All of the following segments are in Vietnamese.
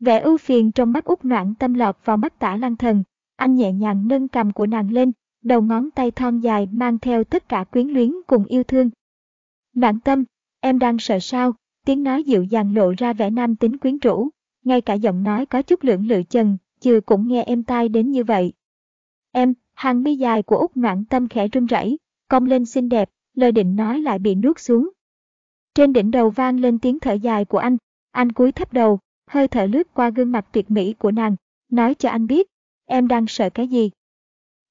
Vẻ ưu phiền trong mắt út noạn tâm lọt vào mắt tả lăng thần. Anh nhẹ nhàng nâng cầm của nàng lên, đầu ngón tay thon dài mang theo tất cả quyến luyến cùng yêu thương. Noạn tâm, em đang sợ sao? Tiếng nói dịu dàng lộ ra vẻ nam tính quyến rũ. Ngay cả giọng nói có chút lưỡng lự chần, chưa cũng nghe em tai đến như vậy. Em, hàng mi dài của út noạn tâm khẽ run rẩy, cong lên xinh đẹp, lời định nói lại bị nuốt xuống. Trên đỉnh đầu vang lên tiếng thở dài của anh, anh cúi thấp đầu, hơi thở lướt qua gương mặt tuyệt mỹ của nàng, nói cho anh biết, em đang sợ cái gì.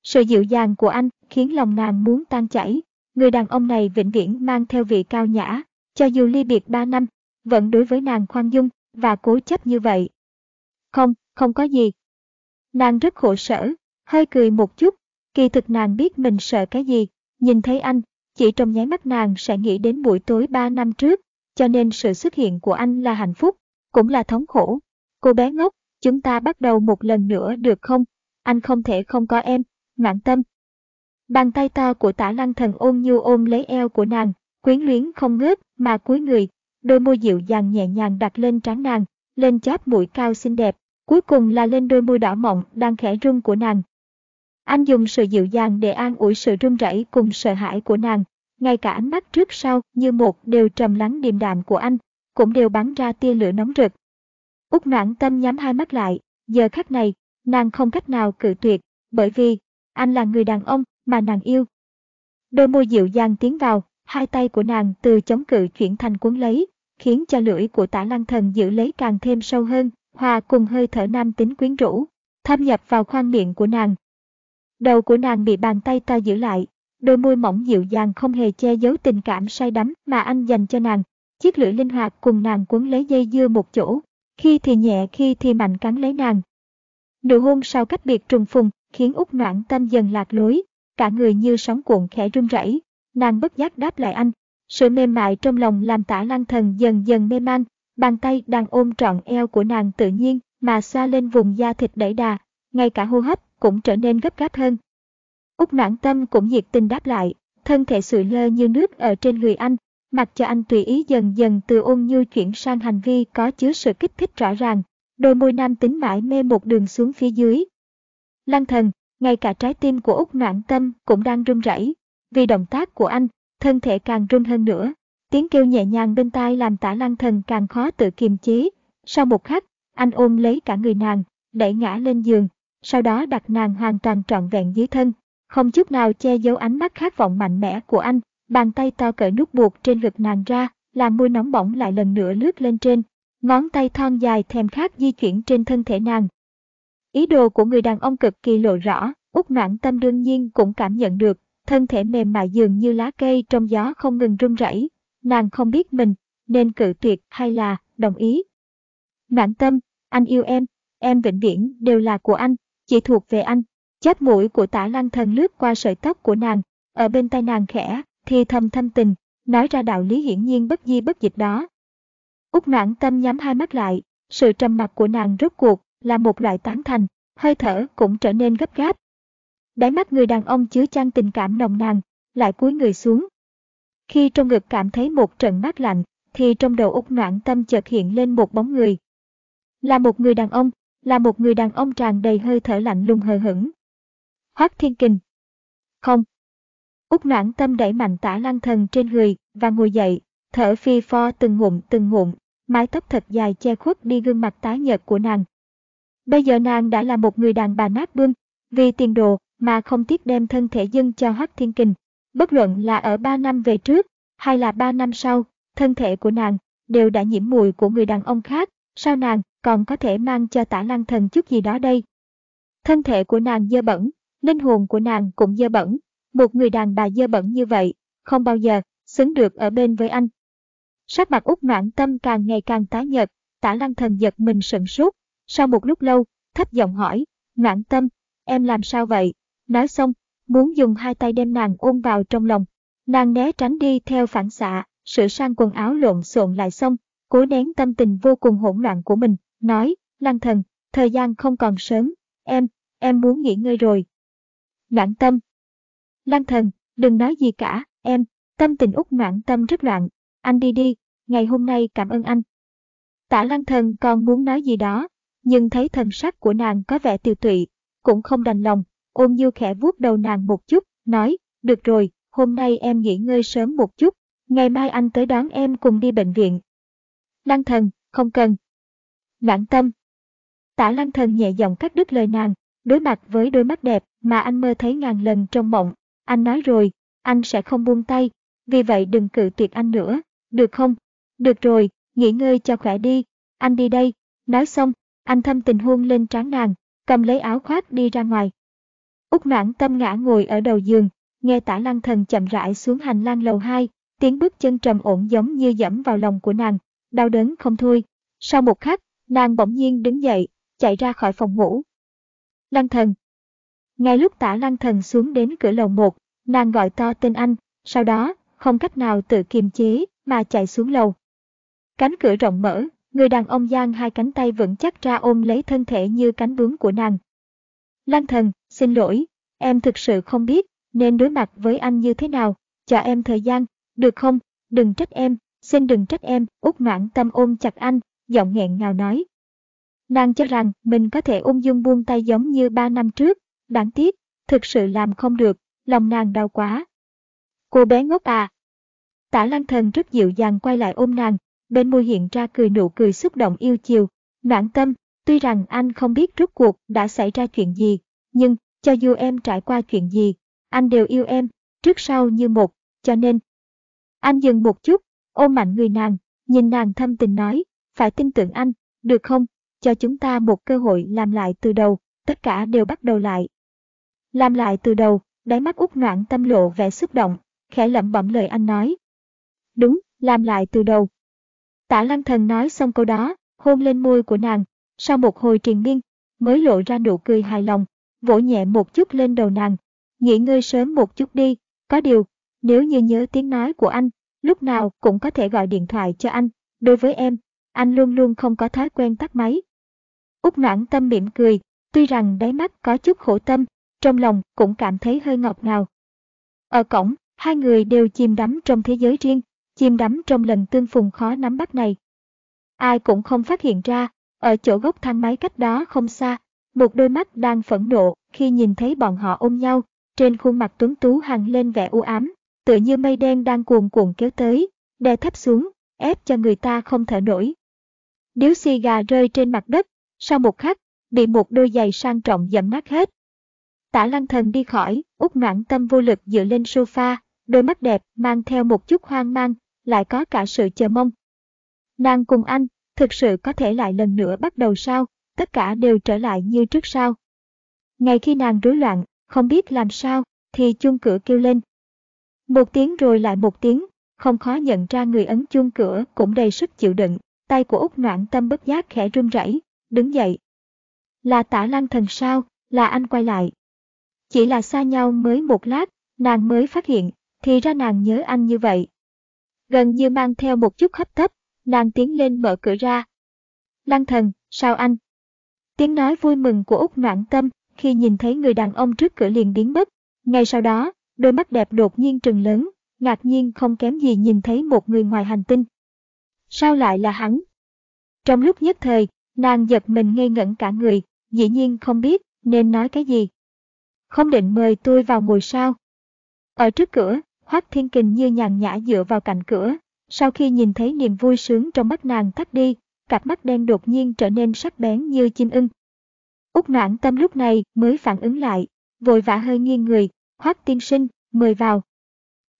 Sự dịu dàng của anh khiến lòng nàng muốn tan chảy, người đàn ông này vĩnh viễn mang theo vị cao nhã, cho dù ly biệt ba năm, vẫn đối với nàng khoan dung và cố chấp như vậy. Không, không có gì. Nàng rất khổ sở, hơi cười một chút, kỳ thực nàng biết mình sợ cái gì, nhìn thấy anh, chỉ trong nháy mắt nàng sẽ nghĩ đến buổi tối ba năm trước, cho nên sự xuất hiện của anh là hạnh phúc, cũng là thống khổ. Cô bé ngốc, chúng ta bắt đầu một lần nữa được không? Anh không thể không có em, ngạn tâm. Bàn tay to của tả lăng thần ôm nhu ôm lấy eo của nàng, quyến luyến không ngớt mà cúi người, đôi môi dịu dàng nhẹ nhàng đặt lên trán nàng, lên chóp mũi cao xinh đẹp, cuối cùng là lên đôi môi đỏ mọng đang khẽ rung của nàng. Anh dùng sự dịu dàng để an ủi sự run rẩy cùng sợ hãi của nàng, ngay cả ánh mắt trước sau như một đều trầm lắng điềm đạm của anh, cũng đều bắn ra tia lửa nóng rực. Úc noãn tâm nhắm hai mắt lại, giờ khắc này, nàng không cách nào cự tuyệt, bởi vì, anh là người đàn ông mà nàng yêu. Đôi môi dịu dàng tiến vào, hai tay của nàng từ chống cự chuyển thành cuốn lấy, khiến cho lưỡi của tả lăng thần giữ lấy càng thêm sâu hơn, hòa cùng hơi thở nam tính quyến rũ, thâm nhập vào khoang miệng của nàng. Đầu của nàng bị bàn tay ta giữ lại, đôi môi mỏng dịu dàng không hề che giấu tình cảm say đắm mà anh dành cho nàng, chiếc lưỡi linh hoạt cùng nàng quấn lấy dây dưa một chỗ, khi thì nhẹ khi thì mạnh cắn lấy nàng. Nụ hôn sau cách biệt trùng phùng khiến út noãn tâm dần lạc lối, cả người như sóng cuộn khẽ run rẩy, nàng bất giác đáp lại anh. Sự mềm mại trong lòng làm tả lăng thần dần dần mê man, bàn tay đang ôm trọn eo của nàng tự nhiên mà xoa lên vùng da thịt đẩy đà, ngay cả hô hấp cũng trở nên gấp gáp hơn. Úc noãn tâm cũng nhiệt tình đáp lại, thân thể sụi lơ như nước ở trên người anh, mặc cho anh tùy ý dần dần từ ôn nhu chuyển sang hành vi có chứa sự kích thích rõ ràng, đôi môi nam tính mãi mê một đường xuống phía dưới. Lăng thần, ngay cả trái tim của Úc Noãn Tâm cũng đang run rẩy, vì động tác của anh, thân thể càng run hơn nữa. Tiếng kêu nhẹ nhàng bên tai làm tả lăng thần càng khó tự kiềm chế. Sau một khắc, anh ôm lấy cả người nàng, đẩy ngã lên giường, sau đó đặt nàng hoàn toàn trọn vẹn dưới thân, không chút nào che giấu ánh mắt khát vọng mạnh mẽ của anh, Bàn tay to cởi nút buộc trên ngực nàng ra, làm môi nóng bỏng lại lần nữa lướt lên trên. Ngón tay thon dài thèm khát di chuyển trên thân thể nàng. Ý đồ của người đàn ông cực kỳ lộ rõ, út noãn tâm đương nhiên cũng cảm nhận được, thân thể mềm mại dường như lá cây trong gió không ngừng run rẩy. Nàng không biết mình, nên cự tuyệt hay là đồng ý. Noãn tâm, anh yêu em, em vĩnh viễn đều là của anh, chỉ thuộc về anh. Chóp mũi của tả lăng thần lướt qua sợi tóc của nàng, ở bên tai nàng khẽ, thì thầm thâm tình, nói ra đạo lý hiển nhiên bất di bất dịch đó. Úc noãn tâm nhắm hai mắt lại, sự trầm mặc của nàng rốt cuộc là một loại tán thành, hơi thở cũng trở nên gấp gáp. Đáy mắt người đàn ông chứa chan tình cảm nồng nàn, lại cúi người xuống. Khi trong ngực cảm thấy một trận mát lạnh, thì trong đầu Úc noãn tâm chợt hiện lên một bóng người. Là một người đàn ông, là một người đàn ông tràn đầy hơi thở lạnh lùng hờ hững. Hoác Thiên Kình. Không, Úc noãn tâm đẩy mạnh tả lăng thần trên người và ngồi dậy, thở phi pho từng ngụm từng ngụm, mái tóc thật dài che khuất đi gương mặt tái nhợt của nàng. Bây giờ nàng đã là một người đàn bà nát bươm, vì tiền đồ mà không tiếc đem thân thể dâng cho hắc Thiên Kình. Bất luận là ở ba năm về trước hay là ba năm sau, thân thể của nàng đều đã nhiễm mùi của người đàn ông khác, sao nàng còn có thể mang cho tả lăng thần chút gì đó đây? Thân thể của nàng dơ bẩn, linh hồn của nàng cũng dơ bẩn, một người đàn bà dơ bẩn như vậy, không bao giờ xứng được ở bên với anh. Sắc mặt út noãn tâm càng ngày càng tái nhợt, tả lăng thần giật mình sửng sốt. Sau một lúc lâu, thấp giọng hỏi, noãn tâm, em làm sao vậy? Nói xong, muốn dùng hai tay đem nàng ôm vào trong lòng. Nàng né tránh đi theo phản xạ, sửa sang quần áo lộn xộn lại xong, cố nén tâm tình vô cùng hỗn loạn của mình, nói, Lăng thần, thời gian không còn sớm, em, em muốn nghỉ ngơi rồi. Noãn tâm. Lăng thần, đừng nói gì cả, em, tâm tình út noãn tâm rất loạn, anh đi đi, ngày hôm nay cảm ơn anh. Tả lăng thần còn muốn nói gì đó, nhưng thấy thần sắc của nàng có vẻ tiêu tụy, cũng không đành lòng, ôm như khẽ vuốt đầu nàng một chút, nói, được rồi, hôm nay em nghỉ ngơi sớm một chút, ngày mai anh tới đón em cùng đi bệnh viện. Lăng thần, không cần. Noãn tâm. Tả lăng thần nhẹ giọng cắt đứt lời nàng, đối mặt với đôi mắt đẹp mà anh mơ thấy ngàn lần trong mộng. Anh nói rồi, anh sẽ không buông tay, vì vậy đừng cự tuyệt anh nữa, được không? Được rồi, nghỉ ngơi cho khỏe đi, anh đi đây. Nói xong, anh thâm tình hôn lên trán nàng, cầm lấy áo khoác đi ra ngoài. Úc noãn tâm ngã ngồi ở đầu giường, nghe tả lăng thần chậm rãi xuống hành lang lầu 2, tiếng bước chân trầm ổn giống như dẫm vào lòng của nàng, đau đớn không thôi. Sau một khắc, nàng bỗng nhiên đứng dậy, chạy ra khỏi phòng ngủ. Lăng thần. Ngay lúc tả lăng thần xuống đến cửa lầu một, nàng gọi to tên anh, sau đó, không cách nào tự kiềm chế, mà chạy xuống lầu. Cánh cửa rộng mở, người đàn ông giang hai cánh tay vững chắc ra ôm lấy thân thể như cánh bướm của nàng. Lăng thần, xin lỗi, em thực sự không biết, nên đối mặt với anh như thế nào, cho em thời gian, được không, đừng trách em, xin đừng trách em, út noãn tâm ôm chặt anh, giọng nghẹn ngào nói. Nàng cho rằng mình có thể ung dung buông tay giống như ba năm trước, đáng tiếc, thực sự làm không được, lòng nàng đau quá. Cô bé ngốc à. Tả lăng thần rất dịu dàng quay lại ôm nàng, bên môi hiện ra cười nụ cười xúc động yêu chiều, noãn tâm, tuy rằng anh không biết rốt cuộc đã xảy ra chuyện gì, nhưng, cho dù em trải qua chuyện gì, anh đều yêu em, trước sau như một, cho nên. Anh dừng một chút, ôm mạnh người nàng, nhìn nàng thâm tình nói, phải tin tưởng anh, được không, cho chúng ta một cơ hội làm lại từ đầu, tất cả đều bắt đầu lại. Làm lại từ đầu, đáy mắt út noạn tâm lộ vẻ xúc động, khẽ lẩm bẩm lời anh nói. Đúng, làm lại từ đầu. Tả lăng thần nói xong câu đó, hôn lên môi của nàng, sau một hồi triền miên, mới lộ ra nụ cười hài lòng, vỗ nhẹ một chút lên đầu nàng. Nghỉ ngơi sớm một chút đi, có điều, nếu như nhớ tiếng nói của anh, lúc nào cũng có thể gọi điện thoại cho anh. Đối với em, anh luôn luôn không có thói quen tắt máy. Úc noãn tâm mỉm cười, tuy rằng đáy mắt có chút khổ tâm, trong lòng cũng cảm thấy hơi ngọt ngào. Ở cổng, hai người đều chìm đắm trong thế giới riêng, chìm đắm trong lần tương phùng khó nắm bắt này. Ai cũng không phát hiện ra, ở chỗ gốc thang máy cách đó không xa, một đôi mắt đang phẫn nộ khi nhìn thấy bọn họ ôm nhau, trên khuôn mặt tuấn tú hằng lên vẻ u ám, tựa như mây đen đang cuồn cuộn kéo tới, đè thấp xuống, ép cho người ta không thở nổi. Điếu xì gà rơi trên mặt đất, sau một khắc, bị một đôi giày sang trọng dẫm nát hết. Tả lăng thần đi khỏi, út noãn tâm vô lực dựa lên sofa, đôi mắt đẹp mang theo một chút hoang mang, lại có cả sự chờ mong. Nàng cùng anh, thực sự có thể lại lần nữa bắt đầu sao, tất cả đều trở lại như trước sao. Ngay khi nàng rối loạn, không biết làm sao, thì chuông cửa kêu lên. Một tiếng rồi lại một tiếng, không khó nhận ra người ấn chuông cửa cũng đầy sức chịu đựng, tay của út noãn tâm bất giác khẽ run rẩy, đứng dậy. Là tả lăng thần sao, là anh quay lại. Chỉ là xa nhau mới một lát, nàng mới phát hiện, thì ra nàng nhớ anh như vậy. Gần như mang theo một chút hấp tấp, nàng tiến lên mở cửa ra. Lăng thần, sao anh? Tiếng nói vui mừng của Úc Noãn Tâm khi nhìn thấy người đàn ông trước cửa liền biến mất. Ngay sau đó, đôi mắt đẹp đột nhiên trừng lớn, ngạc nhiên không kém gì nhìn thấy một người ngoài hành tinh. Sao lại là hắn? Trong lúc nhất thời, nàng giật mình ngây ngẩn cả người, dĩ nhiên không biết nên nói cái gì. Không định mời tôi vào ngồi sao? Ở trước cửa, Hoác Thiên Kình như nhàn nhã dựa vào cạnh cửa, sau khi nhìn thấy niềm vui sướng trong mắt nàng tắt đi, cặp mắt đen đột nhiên trở nên sắc bén như chim ưng. Úc noãn tâm lúc này mới phản ứng lại, vội vã hơi nghiêng người, Hoác tiên sinh, mời vào.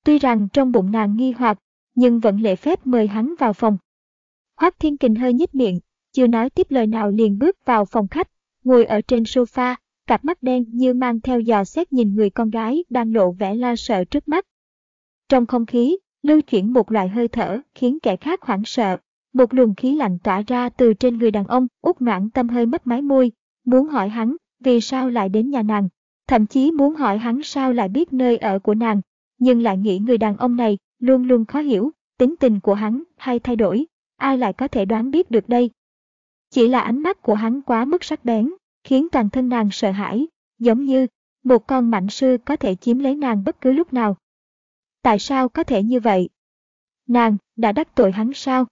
Tuy rằng trong bụng nàng nghi hoặc, nhưng vẫn lễ phép mời hắn vào phòng. Hoác Thiên Kình hơi nhếch miệng, chưa nói tiếp lời nào liền bước vào phòng khách, ngồi ở trên sofa, cặp mắt đen như mang theo dò xét nhìn người con gái đang lộ vẻ lo sợ trước mắt. Trong không khí, lưu chuyển một loại hơi thở khiến kẻ khác hoảng sợ, một luồng khí lạnh tỏa ra từ trên người đàn ông, út noãn tâm hơi mất mái môi, muốn hỏi hắn vì sao lại đến nhà nàng, thậm chí muốn hỏi hắn sao lại biết nơi ở của nàng, nhưng lại nghĩ người đàn ông này luôn luôn khó hiểu, tính tình của hắn hay thay đổi, ai lại có thể đoán biết được đây. Chỉ là ánh mắt của hắn quá mức sắc bén, khiến toàn thân nàng sợ hãi, giống như một con mạnh sư có thể chiếm lấy nàng bất cứ lúc nào. Tại sao có thể như vậy? Nàng đã đắc tội hắn sao?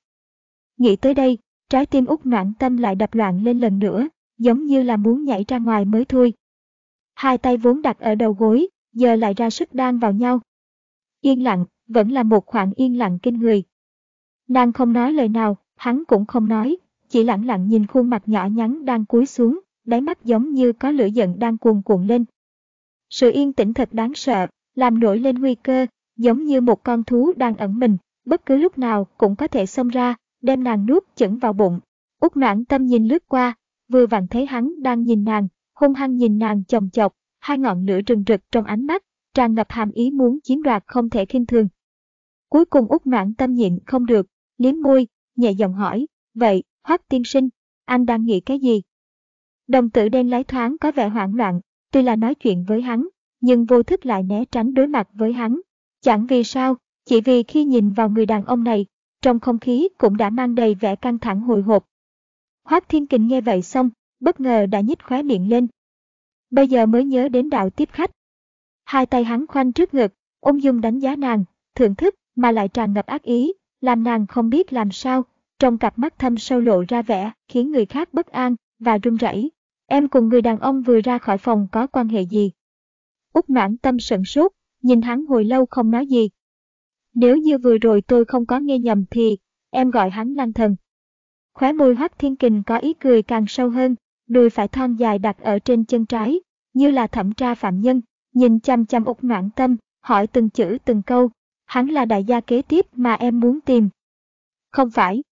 Nghĩ tới đây, trái tim út noạn tâm lại đập loạn lên lần nữa, giống như là muốn nhảy ra ngoài mới thôi. Hai tay vốn đặt ở đầu gối, giờ lại ra sức đan vào nhau. Yên lặng, vẫn là một khoảng yên lặng kinh người. Nàng không nói lời nào, hắn cũng không nói, chỉ lặng lặng nhìn khuôn mặt nhỏ nhắn đang cúi xuống, đáy mắt giống như có lửa giận đang cuồn cuộn lên. Sự yên tĩnh thật đáng sợ, làm nổi lên nguy cơ, giống như một con thú đang ẩn mình, bất cứ lúc nào cũng có thể xông ra, đem nàng nuốt chửng vào bụng. Út noãn tâm nhìn lướt qua, vừa vặn thấy hắn đang nhìn nàng, hung hăng nhìn nàng chồng chọc, hai ngọn lửa rừng rực trong ánh mắt, tràn ngập hàm ý muốn chiếm đoạt không thể khinh thường. Cuối cùng út noãn tâm nhịn không được, liếm môi, nhẹ giọng hỏi, vậy, hoắc tiên sinh, anh đang nghĩ cái gì? Đồng tử đen lái thoáng có vẻ hoảng loạn, tuy là nói chuyện với hắn, nhưng vô thức lại né tránh đối mặt với hắn. Chẳng vì sao, chỉ vì khi nhìn vào người đàn ông này, trong không khí cũng đã mang đầy vẻ căng thẳng hồi hộp. Hoác Thiên Kình nghe vậy xong, bất ngờ đã nhích khóe miệng lên. Bây giờ mới nhớ đến đạo tiếp khách. Hai tay hắn khoanh trước ngực, ung dung đánh giá nàng, thưởng thức mà lại tràn ngập ác ý, làm nàng không biết làm sao, trong cặp mắt thâm sâu lộ ra vẻ khiến người khác bất an và run rẩy. Em cùng người đàn ông vừa ra khỏi phòng có quan hệ gì? Úc noãn tâm sận sốt, nhìn hắn hồi lâu không nói gì. Nếu như vừa rồi tôi không có nghe nhầm thì, em gọi hắn lang thần. Khóe môi hoắc thiên kình có ý cười càng sâu hơn, đùi phải thon dài đặt ở trên chân trái, như là thẩm tra phạm nhân, nhìn chăm chăm úc noãn tâm, hỏi từng chữ từng câu, hắn là đại gia kế tiếp mà em muốn tìm. Không phải.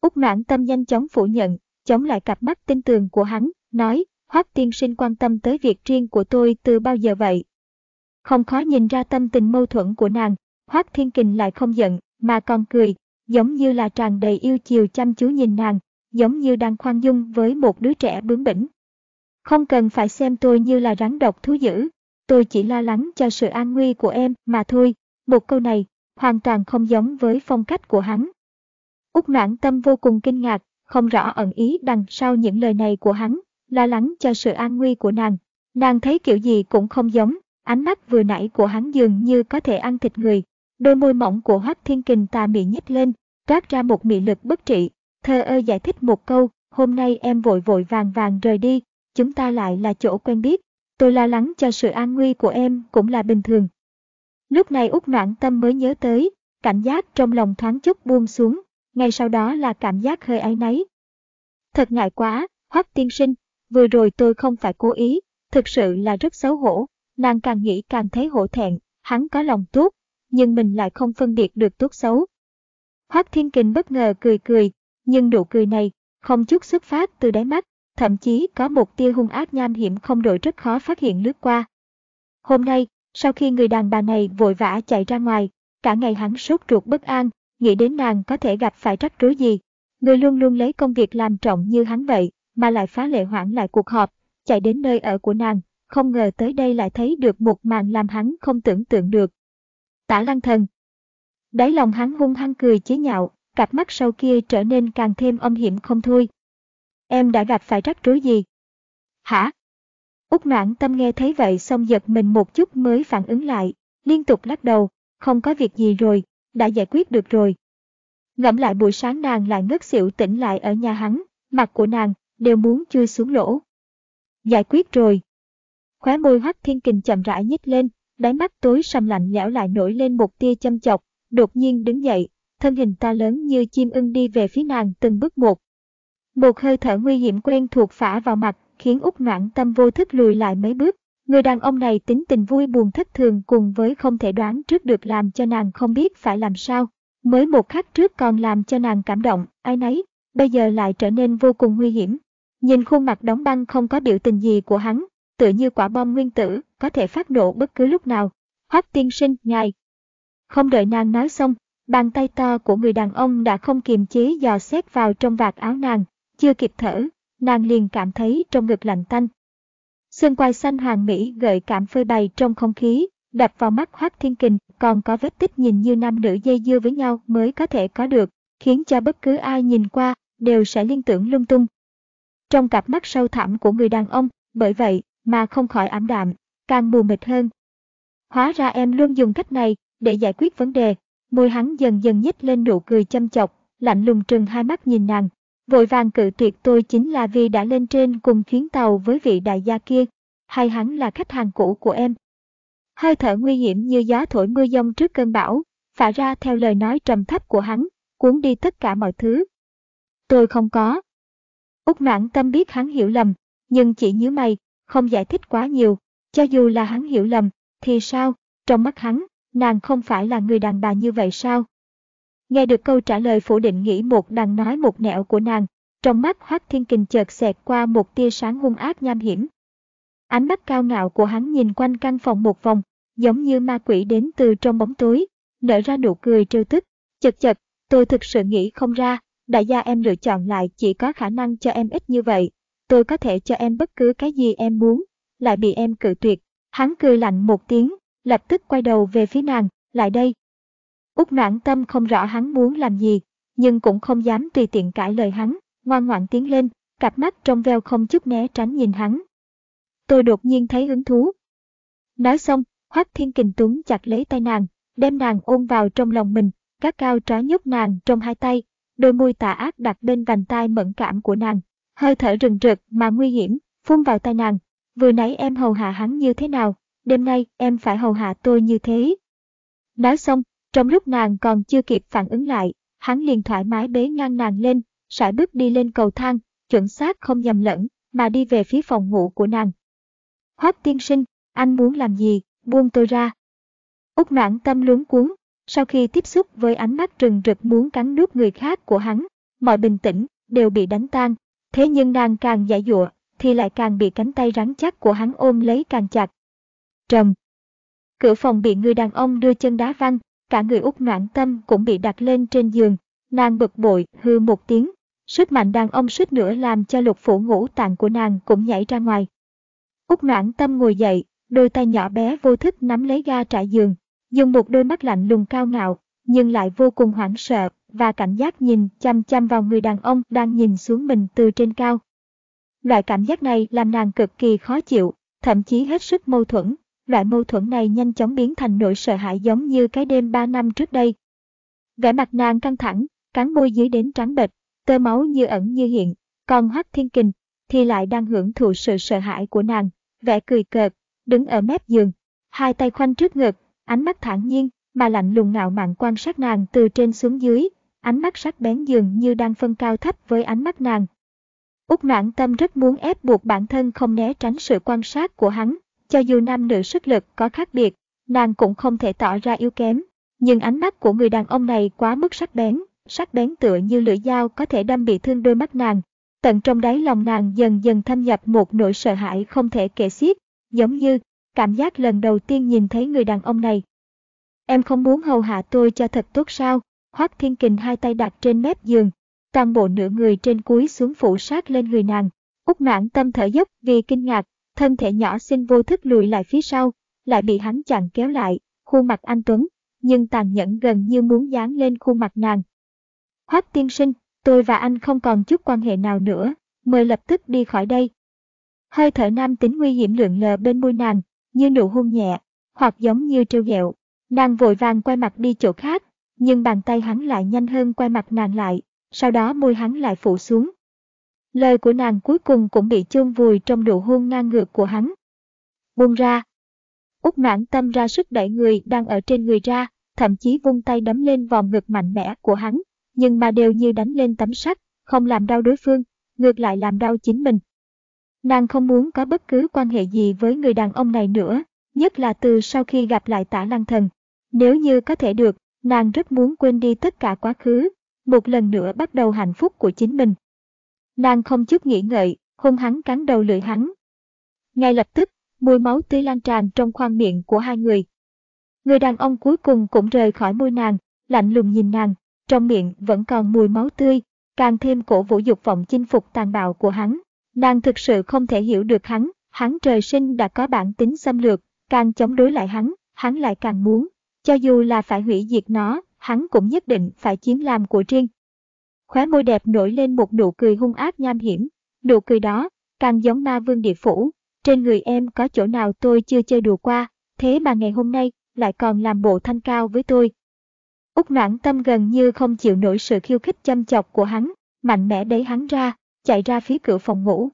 Úc noãn tâm nhanh chóng phủ nhận, chống lại cặp mắt tin tường của hắn, nói, Hoác tiên sinh quan tâm tới việc riêng của tôi từ bao giờ vậy? Không khó nhìn ra tâm tình mâu thuẫn của nàng, Hoác thiên kình lại không giận, mà còn cười, giống như là tràn đầy yêu chiều chăm chú nhìn nàng, giống như đang khoan dung với một đứa trẻ bướng bỉnh. Không cần phải xem tôi như là rắn độc thú dữ, tôi chỉ lo lắng cho sự an nguy của em mà thôi. Một câu này, hoàn toàn không giống với phong cách của hắn. Úc noãn tâm vô cùng kinh ngạc, không rõ ẩn ý đằng sau những lời này của hắn, lo lắng cho sự an nguy của nàng. Nàng thấy kiểu gì cũng không giống, ánh mắt vừa nãy của hắn dường như có thể ăn thịt người. Đôi môi mỏng của Hoắc Thiên Kình tà mị nhếch lên, toát ra một mị lực bất trị. Thơ ơ giải thích một câu, hôm nay em vội vội vàng vàng rời đi, chúng ta lại là chỗ quen biết. Tôi lo lắng cho sự an nguy của em cũng là bình thường. Lúc này út noãn tâm mới nhớ tới, cảnh giác trong lòng thoáng chút buông xuống, ngay sau đó là cảm giác hơi áy náy. Thật ngại quá, Hoắc tiên sinh, vừa rồi tôi không phải cố ý, thực sự là rất xấu hổ, nàng càng nghĩ càng thấy hổ thẹn, hắn có lòng tốt, nhưng mình lại không phân biệt được tốt xấu. Hoắc Thiên Kình bất ngờ cười cười, nhưng nụ cười này không chút xuất phát từ đáy mắt, thậm chí có một tia hung ác nham hiểm không đội rất khó phát hiện lướt qua. Hôm nay, sau khi người đàn bà này vội vã chạy ra ngoài, cả ngày hắn sốt ruột bất an, nghĩ đến nàng có thể gặp phải rắc rối gì. Người luôn luôn lấy công việc làm trọng như hắn vậy, mà lại phá lệ hoãn lại cuộc họp, chạy đến nơi ở của nàng, không ngờ tới đây lại thấy được một màn làm hắn không tưởng tượng được. Tả lăng thần Đáy lòng hắn hung hăng cười chế nhạo, cặp mắt sau kia trở nên càng thêm âm hiểm không thôi. Em đã gặp phải rắc rối gì? Hả? Úc noãn tâm nghe thấy vậy xong giật mình một chút mới phản ứng lại, liên tục lắc đầu, không có việc gì rồi, đã giải quyết được rồi. Ngẫm lại buổi sáng nàng lại ngất xỉu tỉnh lại ở nhà hắn, mặt của nàng đều muốn chui xuống lỗ. Giải quyết rồi. Khóe môi hoắc thiên kình chậm rãi nhích lên, đáy mắt tối sầm lạnh lẽo lại nổi lên một tia châm chọc, đột nhiên đứng dậy, thân hình ta lớn như chim ưng đi về phía nàng từng bước một. Một hơi thở nguy hiểm quen thuộc phả vào mặt, khiến út noãn tâm vô thức lùi lại mấy bước. Người đàn ông này tính tình vui buồn thất thường cùng với không thể đoán trước được làm cho nàng không biết phải làm sao. Mới một khắc trước còn làm cho nàng cảm động, ai nấy, bây giờ lại trở nên vô cùng nguy hiểm. Nhìn khuôn mặt đóng băng không có biểu tình gì của hắn, tựa như quả bom nguyên tử, có thể phát nổ bất cứ lúc nào. Hoắc tiên sinh, ngài. Không đợi nàng nói xong, bàn tay to của người đàn ông đã không kiềm chế dò xét vào trong vạt áo nàng, chưa kịp thở, nàng liền cảm thấy trong ngực lạnh tanh. Xương quai xanh hoàng mỹ gợi cảm phơi bày trong không khí, đập vào mắt Hoác Thiên Kình, còn có vết tích nhìn như nam nữ dây dưa với nhau mới có thể có được, khiến cho bất cứ ai nhìn qua đều sẽ liên tưởng lung tung. Trong cặp mắt sâu thẳm của người đàn ông, bởi vậy mà không khỏi ảm đạm, càng mù mịt hơn. Hóa ra em luôn dùng cách này để giải quyết vấn đề, môi hắn dần dần nhếch lên nụ cười châm chọc, lạnh lùng trừng hai mắt nhìn nàng. Vội vàng cự tuyệt tôi chính là vì đã lên trên cùng chuyến tàu với vị đại gia kia, hay hắn là khách hàng cũ của em. Hơi thở nguy hiểm như gió thổi mưa giông trước cơn bão, phả ra theo lời nói trầm thấp của hắn, cuốn đi tất cả mọi thứ. Tôi không có. Úc noãn tâm biết hắn hiểu lầm, nhưng chỉ nhớ mày, không giải thích quá nhiều, cho dù là hắn hiểu lầm, thì sao, trong mắt hắn, nàng không phải là người đàn bà như vậy sao? Nghe được câu trả lời phủ định nghĩ một đằng nói một nẻo của nàng, trong mắt Hoác Thiên Kình chợt xẹt qua một tia sáng hung ác nham hiểm. Ánh mắt cao ngạo của hắn nhìn quanh căn phòng một vòng, giống như ma quỷ đến từ trong bóng tối, nở ra nụ cười trêu tức. Chật chật, tôi thực sự nghĩ không ra, đại gia em lựa chọn lại chỉ có khả năng cho em ít như vậy. Tôi có thể cho em bất cứ cái gì em muốn, lại bị em cự tuyệt. Hắn cười lạnh một tiếng, lập tức quay đầu về phía nàng, lại đây. Úc noãn tâm không rõ hắn muốn làm gì, nhưng cũng không dám tùy tiện cãi lời hắn, ngoan ngoãn tiến lên, cặp mắt trong veo không chút né tránh nhìn hắn. Tôi đột nhiên thấy hứng thú. Nói xong, Hoắc Thiên Kình Tuấn chặt lấy tay nàng, đem nàng ôm vào trong lòng mình, các cao trói nhốt nàng trong hai tay, đôi môi tà ác đặt bên vành tai mẫn cảm của nàng, hơi thở rừng rực mà nguy hiểm, phun vào tay nàng. Vừa nãy em hầu hạ hắn như thế nào, đêm nay em phải hầu hạ tôi như thế. Nói xong, trong lúc nàng còn chưa kịp phản ứng lại, hắn liền thoải mái bế ngang nàng lên, sải bước đi lên cầu thang, chuẩn xác không nhầm lẫn, mà đi về phía phòng ngủ của nàng. Hoác tiên sinh, anh muốn làm gì, buông tôi ra. Úc noãn tâm luống cuốn, sau khi tiếp xúc với ánh mắt rừng rực muốn cắn nuốt người khác của hắn, mọi bình tĩnh đều bị đánh tan. Thế nhưng nàng càng giải dụa, thì lại càng bị cánh tay rắn chắc của hắn ôm lấy càng chặt. Trầm. Cửa phòng bị người đàn ông đưa chân đá văng, cả người út noãn tâm cũng bị đặt lên trên giường. Nàng bực bội, hư một tiếng. Sức mạnh đàn ông suýt nữa làm cho lục phủ ngũ tạng của nàng cũng nhảy ra ngoài. Út noãn tâm ngồi dậy, đôi tay nhỏ bé vô thức nắm lấy ga trải giường, dùng một đôi mắt lạnh lùng cao ngạo, nhưng lại vô cùng hoảng sợ và cảnh giác nhìn chăm chăm vào người đàn ông đang nhìn xuống mình từ trên cao. Loại cảm giác này làm nàng cực kỳ khó chịu, thậm chí hết sức mâu thuẫn. Loại mâu thuẫn này nhanh chóng biến thành nỗi sợ hãi giống như cái đêm ba năm trước đây. Vẻ mặt nàng căng thẳng, cắn môi dưới đến trắng bệch, tơ máu như ẩn như hiện, còn Hoắc Thiên Kình thì lại đang hưởng thụ sự sợ hãi của nàng, vẻ cười cợt, đứng ở mép giường, hai tay khoanh trước ngực, ánh mắt thản nhiên mà lạnh lùng ngạo mạn quan sát nàng từ trên xuống dưới, ánh mắt sắc bén dường như đang phân cao thấp với ánh mắt nàng. Úc noãn tâm rất muốn ép buộc bản thân không né tránh sự quan sát của hắn, cho dù nam nữ sức lực có khác biệt, nàng cũng không thể tỏ ra yếu kém. Nhưng ánh mắt của người đàn ông này quá mức sắc bén, sắc bén tựa như lưỡi dao có thể đâm bị thương đôi mắt nàng. Tận trong đáy lòng nàng dần dần thâm nhập một nỗi sợ hãi không thể kể xiết, giống như cảm giác lần đầu tiên nhìn thấy người đàn ông này. Em không muốn hầu hạ tôi cho thật tốt sao? Hoác Thiên Kình hai tay đặt trên mép giường, toàn bộ nửa người trên cúi xuống phủ sát lên người nàng. Úc mãn tâm thở dốc vì kinh ngạc, thân thể nhỏ xinh vô thức lùi lại phía sau, lại bị hắn chặn kéo lại, khuôn mặt anh Tuấn, nhưng tàn nhẫn gần như muốn dán lên khuôn mặt nàng. Hoác tiên sinh, tôi và anh không còn chút quan hệ nào nữa, mời lập tức đi khỏi đây. Hơi thở nam tính nguy hiểm lượn lờ bên môi nàng, như nụ hôn nhẹ, hoặc giống như trêu ghẹo. Nàng vội vàng quay mặt đi chỗ khác, nhưng bàn tay hắn lại nhanh hơn quay mặt nàng lại, sau đó môi hắn lại phủ xuống. Lời của nàng cuối cùng cũng bị chôn vùi trong nụ hôn ngang ngược của hắn. Buông ra. Úc mãn tâm ra sức đẩy người đang ở trên người ra, thậm chí vung tay đấm lên vòng ngực mạnh mẽ của hắn, nhưng mà đều như đánh lên tấm sắt, không làm đau đối phương, ngược lại làm đau chính mình. Nàng không muốn có bất cứ quan hệ gì với người đàn ông này nữa, nhất là từ sau khi gặp lại tả lăng thần. Nếu như có thể được, nàng rất muốn quên đi tất cả quá khứ, một lần nữa bắt đầu hạnh phúc của chính mình. Nàng không chút nghĩ ngợi, hôn hắn cắn đầu lưỡi hắn. Ngay lập tức, mùi máu tươi lan tràn trong khoang miệng của hai người. Người đàn ông cuối cùng cũng rời khỏi môi nàng, lạnh lùng nhìn nàng, trong miệng vẫn còn mùi máu tươi, càng thêm cổ vũ dục vọng chinh phục tàn bạo của hắn. Nàng thực sự không thể hiểu được hắn, Hắn trời sinh đã có bản tính xâm lược, càng chống đối lại hắn, hắn lại càng muốn. Cho dù là phải hủy diệt nó, hắn cũng nhất định phải chiếm làm của riêng. Khóe môi đẹp nổi lên một nụ cười hung ác nham hiểm. Nụ cười đó, càng giống ma vương địa phủ. Trên người em có chỗ nào tôi chưa chơi đùa qua, thế mà ngày hôm nay lại còn làm bộ thanh cao với tôi. Úc noãn tâm gần như không chịu nổi sự khiêu khích chăm chọc của hắn, mạnh mẽ đẩy hắn ra, chạy ra phía cửa phòng ngủ.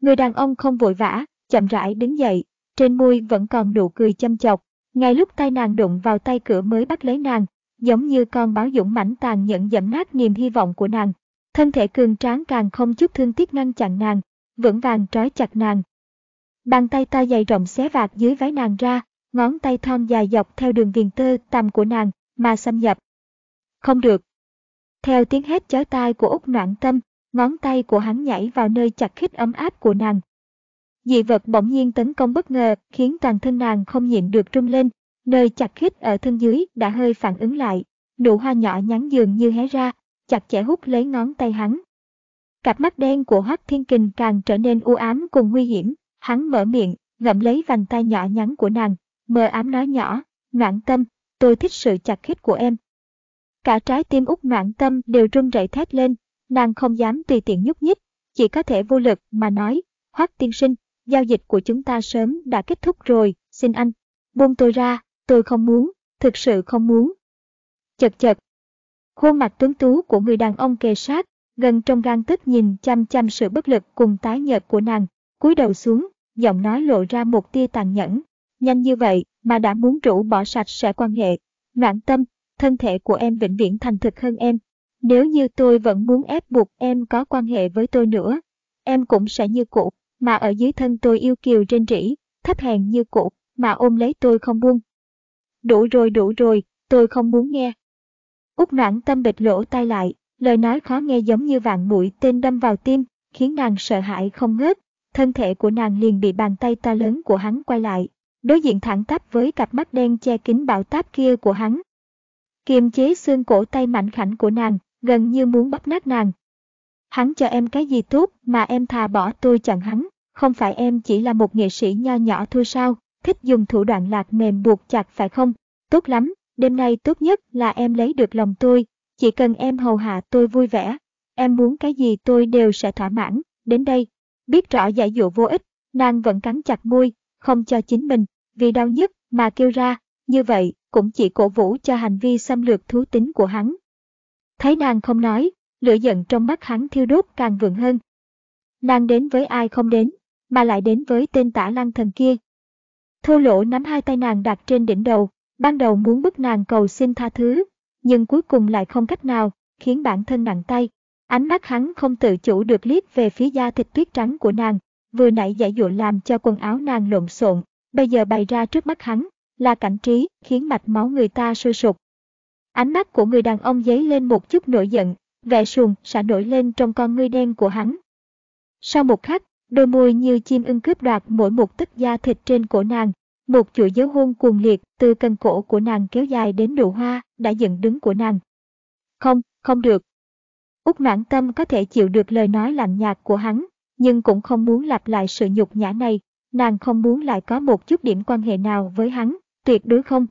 Người đàn ông không vội vã, chậm rãi đứng dậy, trên môi vẫn còn nụ cười chăm chọc. Ngay lúc tay nàng đụng vào tay cửa mới bắt lấy nàng, giống như con báo dũng mãnh tàn nhẫn dẫm nát niềm hy vọng của nàng. Thân thể cường tráng càng không chút thương tiếc ngăn chặn nàng, vững vàng trói chặt nàng. Bàn tay ta dày rộng xé vạt dưới váy nàng ra, ngón tay thon dài dọc theo đường viền tơ tằm của nàng, mà xâm nhập. Không được. Theo tiếng hét chói tai của Úc Noãn Tâm, ngón tay của hắn nhảy vào nơi chặt khít ấm áp của nàng. Dị vật bỗng nhiên tấn công bất ngờ, khiến toàn thân nàng không nhịn được rung lên, nơi chặt khít ở thân dưới đã hơi phản ứng lại. Nụ hoa nhỏ nhắn dường như hé ra, chặt chẽ hút lấy ngón tay hắn. Cặp mắt đen của Hoắc Thiên Kình càng trở nên u ám cùng nguy hiểm, hắn mở miệng, ngậm lấy vành tay nhỏ nhắn của nàng, mờ ám nói nhỏ, noãn tâm, tôi thích sự chặt khít của em. Cả trái tim út noãn tâm đều run rẩy thét lên, nàng không dám tùy tiện nhúc nhích, chỉ có thể vô lực mà nói, Hoắc tiên sinh, giao dịch của chúng ta sớm đã kết thúc rồi, xin anh, buông tôi ra, tôi không muốn, thực sự không muốn. Chật chật. Khuôn mặt tuấn tú của người đàn ông kề sát, gần trong gan tức nhìn chăm chăm sự bất lực cùng tái nhợt của nàng, cúi đầu xuống, giọng nói lộ ra một tia tàn nhẫn. Nhanh như vậy mà đã muốn rũ bỏ sạch sẽ quan hệ. Noãn tâm, thân thể của em vĩnh viễn thành thực hơn em. Nếu như tôi vẫn muốn ép buộc em có quan hệ với tôi nữa, em cũng sẽ như cũ, mà ở dưới thân tôi yêu kiều trên rỉ, thấp hèn như cũ, mà ôm lấy tôi không buông. Đủ rồi đủ rồi, tôi không muốn nghe. Úc noãn tâm bịch lỗ tai lại, lời nói khó nghe giống như vạn mũi tên đâm vào tim, khiến nàng sợ hãi không ngớt. Thân thể của nàng liền bị bàn tay to lớn của hắn quay lại, đối diện thẳng tắp với cặp mắt đen che kín bão táp kia của hắn. Kiềm chế xương cổ tay mạnh khảnh của nàng, gần như muốn bóp nát nàng. Hắn cho em cái gì tốt mà em thà bỏ tôi chặn hắn, không phải em chỉ là một nghệ sĩ nho nhỏ thôi sao, thích dùng thủ đoạn lạc mềm buộc chặt phải không? Tốt lắm, đêm nay tốt nhất là em lấy được lòng tôi, chỉ cần em hầu hạ tôi vui vẻ, em muốn cái gì tôi đều sẽ thỏa mãn, đến đây. Biết rõ giải dụ vô ích, nàng vẫn cắn chặt môi, không cho chính mình, vì đau nhức mà kêu ra, như vậy cũng chỉ cổ vũ cho hành vi xâm lược thú tính của hắn. Thấy nàng không nói, lửa giận trong mắt hắn thiêu đốt càng vượng hơn. Nàng đến với ai không đến, mà lại đến với tên tả lăng thần kia. Thô lỗ nắm hai tay nàng đặt trên đỉnh đầu, ban đầu muốn bức nàng cầu xin tha thứ, nhưng cuối cùng lại không cách nào, khiến bản thân nặng tay. Ánh mắt hắn không tự chủ được liếc về phía da thịt tuyết trắng của nàng, vừa nãy giải dụ làm cho quần áo nàng lộn xộn, bây giờ bày ra trước mắt hắn, là cảnh trí khiến mạch máu người ta sôi sục. Ánh mắt của người đàn ông dấy lên một chút nổi giận, vẻ sùn sẽ nổi lên trong con ngươi đen của hắn. Sau một khắc, đôi môi như chim ưng cướp đoạt mỗi một tấc da thịt trên cổ nàng, một chuỗi dấu hôn cuồng liệt từ cần cổ của nàng kéo dài đến nụ hoa đã dựng đứng của nàng. Không, không được. Úc mãn tâm có thể chịu được lời nói lạnh nhạt của hắn, nhưng cũng không muốn lặp lại sự nhục nhã này, nàng không muốn lại có một chút điểm quan hệ nào với hắn, tuyệt đối không.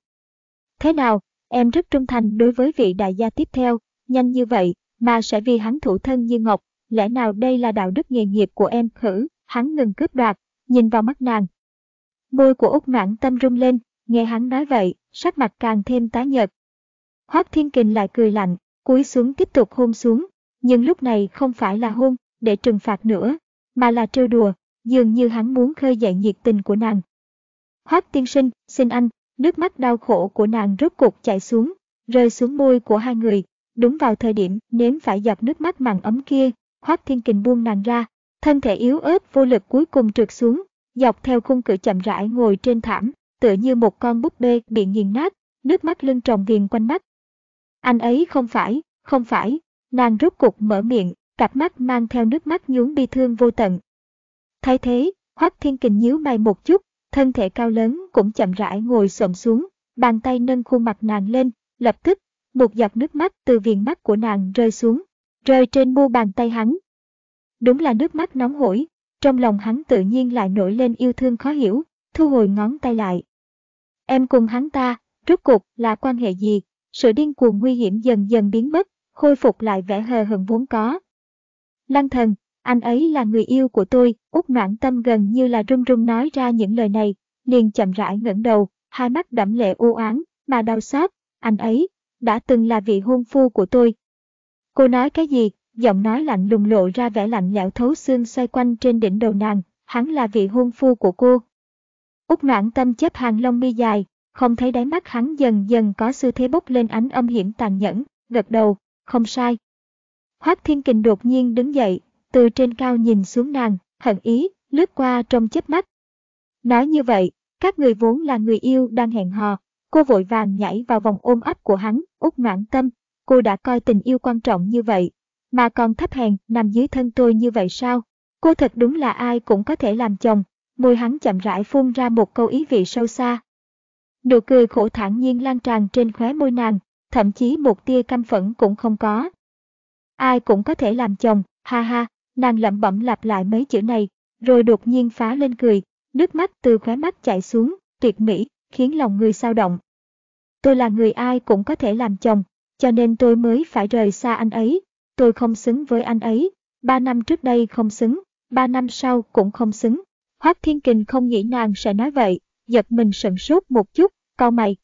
Thế nào, em rất trung thành đối với vị đại gia tiếp theo, nhanh như vậy, mà sẽ vì hắn thủ thân như ngọc, lẽ nào đây là đạo đức nghề nghiệp của em khử, hắn ngừng cướp đoạt, nhìn vào mắt nàng. Môi của Úc noãn tâm rung lên, nghe hắn nói vậy, sắc mặt càng thêm tái nhợt. Hoác Thiên Kình lại cười lạnh, cúi xuống tiếp tục hôn xuống, nhưng lúc này không phải là hôn, để trừng phạt nữa, mà là trêu đùa, dường như hắn muốn khơi dậy nhiệt tình của nàng. Hoác tiên sinh, xin anh, nước mắt đau khổ của nàng rốt cục chảy xuống, rơi xuống môi của hai người. Đúng vào thời điểm nếm phải giọt nước mắt mặn ấm kia, Hoác Thiên Kình buông nàng ra, thân thể yếu ớt vô lực cuối cùng trượt xuống, dọc theo khung cửa chậm rãi ngồi trên thảm, tựa như một con búp bê bị nghiền nát, nước mắt lưng tròng viền quanh mắt. Anh ấy không phải, không phải, nàng rốt cục mở miệng, cặp mắt mang theo nước mắt nhún bi thương vô tận. Thay thế, Hoắc Thiên Kình nhíu mày một chút, thân thể cao lớn cũng chậm rãi ngồi xổm xuống, bàn tay nâng khuôn mặt nàng lên, lập tức, một giọt nước mắt từ viền mắt của nàng rơi xuống, rơi trên mu bàn tay hắn. Đúng là nước mắt nóng hổi, trong lòng hắn tự nhiên lại nổi lên yêu thương khó hiểu, thu hồi ngón tay lại. Em cùng hắn ta, rốt cuộc là quan hệ gì? Sự điên cuồng nguy hiểm dần dần biến mất, khôi phục lại vẻ hờ hững vốn có. Lăng thần, anh ấy là người yêu của tôi, út noãn tâm gần như là run run nói ra những lời này, liền chậm rãi ngẩng đầu, hai mắt đẫm lệ u oán mà đau xót, anh ấy, đã từng là vị hôn phu của tôi. Cô nói cái gì, giọng nói lạnh lùng lộ ra vẻ lạnh lẽo thấu xương xoay quanh trên đỉnh đầu nàng, hắn là vị hôn phu của cô. Úc noãn tâm chấp hàng lông mi dài, không thấy đáy mắt hắn dần dần có xu thế bốc lên ánh âm hiểm tàn nhẫn, gật đầu, không sai. Hoác Thiên Kình đột nhiên đứng dậy, từ trên cao nhìn xuống nàng, hận ý, lướt qua trong chớp mắt. Nói như vậy, các người vốn là người yêu đang hẹn hò, cô vội vàng nhảy vào vòng ôm ấp của hắn, út noãn tâm, cô đã coi tình yêu quan trọng như vậy, mà còn thấp hèn nằm dưới thân tôi như vậy sao? Cô thật đúng là ai cũng có thể làm chồng, môi hắn chậm rãi phun ra một câu ý vị sâu xa. Nụ cười khổ thản nhiên lan tràn trên khóe môi nàng, thậm chí một tia căm phẫn cũng không có. Ai cũng có thể làm chồng, ha ha, nàng lẩm bẩm lặp lại mấy chữ này, rồi đột nhiên phá lên cười, nước mắt từ khóe mắt chảy xuống, tuyệt mỹ, khiến lòng người sao động. Tôi là người ai cũng có thể làm chồng, cho nên tôi mới phải rời xa anh ấy. Tôi không xứng với anh ấy, ba năm trước đây không xứng, ba năm sau cũng không xứng. Hoác Thiên Kình không nghĩ nàng sẽ nói vậy, giật mình sững sốt một chút, cau mày.